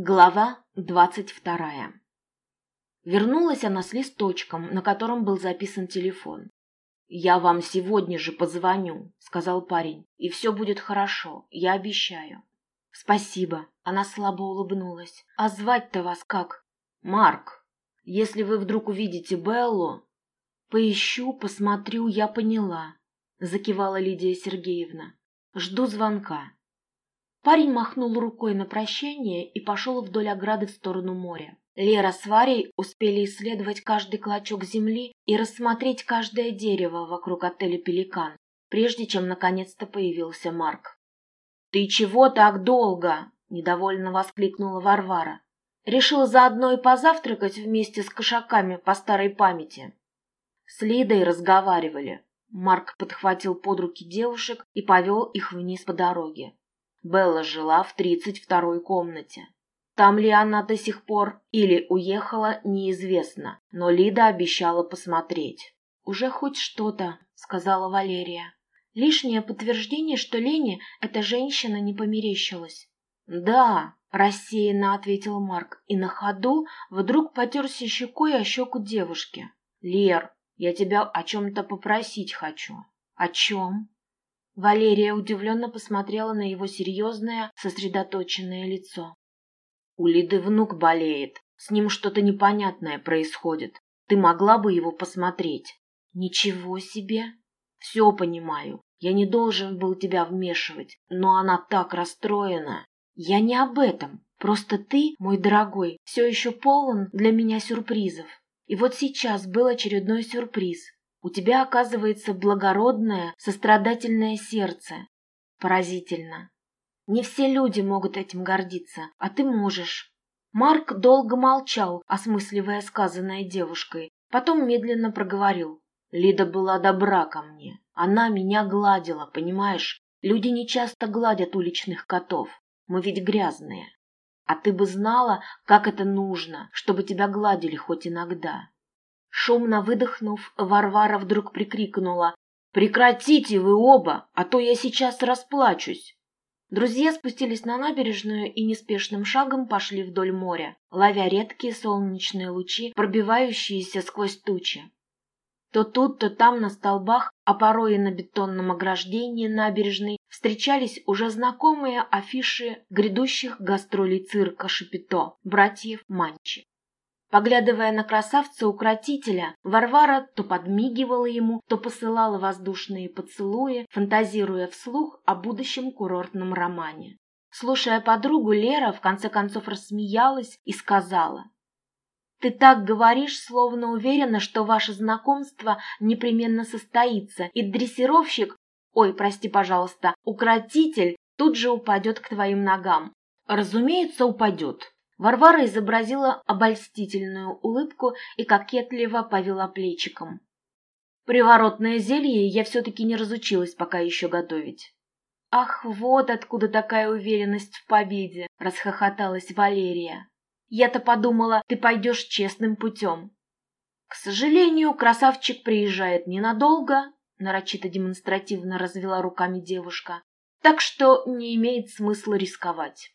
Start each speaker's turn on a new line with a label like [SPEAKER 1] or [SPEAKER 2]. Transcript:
[SPEAKER 1] Глава двадцать вторая Вернулась она с листочком, на котором был записан телефон. «Я вам сегодня же позвоню», — сказал парень, — «и все будет хорошо, я обещаю». «Спасибо», — она слабо улыбнулась. «А звать-то вас как?» «Марк. Если вы вдруг увидите Беллу...» «Поищу, посмотрю, я поняла», — закивала Лидия Сергеевна. «Жду звонка». Парень махнул рукой на прощание и пошел вдоль ограды в сторону моря. Лера с Варей успели исследовать каждый клочок земли и рассмотреть каждое дерево вокруг отеля «Пеликан», прежде чем наконец-то появился Марк. «Ты чего так долго?» – недовольно воскликнула Варвара. «Решил заодно и позавтракать вместе с кошаками по старой памяти». С Лидой разговаривали. Марк подхватил под руки девушек и повел их вниз по дороге. Белла жила в тридцать второй комнате. Там ли она до сих пор или уехала, неизвестно, но Лида обещала посмотреть. «Уже хоть что-то», — сказала Валерия. «Лишнее подтверждение, что Лене эта женщина не померещилась». «Да», — рассеянно ответил Марк, и на ходу вдруг потерся щекой о щеку девушки. «Лер, я тебя о чем-то попросить хочу». «О чем?» Валерия удивленно посмотрела на его серьезное, сосредоточенное лицо. «У Лиды внук болеет. С ним что-то непонятное происходит. Ты могла бы его посмотреть?» «Ничего себе!» «Все понимаю. Я не должен был тебя вмешивать, но она так расстроена. Я не об этом. Просто ты, мой дорогой, все еще полон для меня сюрпризов. И вот сейчас был очередной сюрприз. У тебя, оказывается, благородное, сострадательное сердце. Поразительно. Не все люди могут этим гордиться, а ты можешь. Марк долго молчал, осмысливая сказанное девушкой, потом медленно проговорил. Лида была добра ко мне. Она меня гладила, понимаешь? Люди не часто гладят уличных котов. Мы ведь грязные. А ты бы знала, как это нужно, чтобы тебя гладили хоть иногда. Шумно выдохнув, Варвара вдруг прикрикнула. «Прекратите вы оба, а то я сейчас расплачусь!» Друзья спустились на набережную и неспешным шагом пошли вдоль моря, ловя редкие солнечные лучи, пробивающиеся сквозь тучи. То тут, то там на столбах, а порой и на бетонном ограждении набережной встречались уже знакомые афиши грядущих гастролей цирка Шапито, братьев Манчи. Поглядывая на красавца-укротителя, Варвара то подмигивала ему, то посылала воздушные поцелуи, фантазируя вслух о будущем курортном романе. Слушая подругу, Лера в конце концов рассмеялась и сказала. «Ты так говоришь, словно уверена, что ваше знакомство непременно состоится, и дрессировщик, ой, прости, пожалуйста, укротитель тут же упадет к твоим ногам». «Разумеется, упадет», Варвара изобразила обольстительную улыбку и кокетливо повела плечиком. Приворотное зелье я все-таки не разучилась пока еще готовить. «Ах, вот откуда такая уверенность в победе!» — расхохоталась Валерия. «Я-то подумала, ты пойдешь честным путем». «К сожалению, красавчик приезжает ненадолго», — нарочито демонстративно развела руками девушка, «так что не имеет смысла рисковать».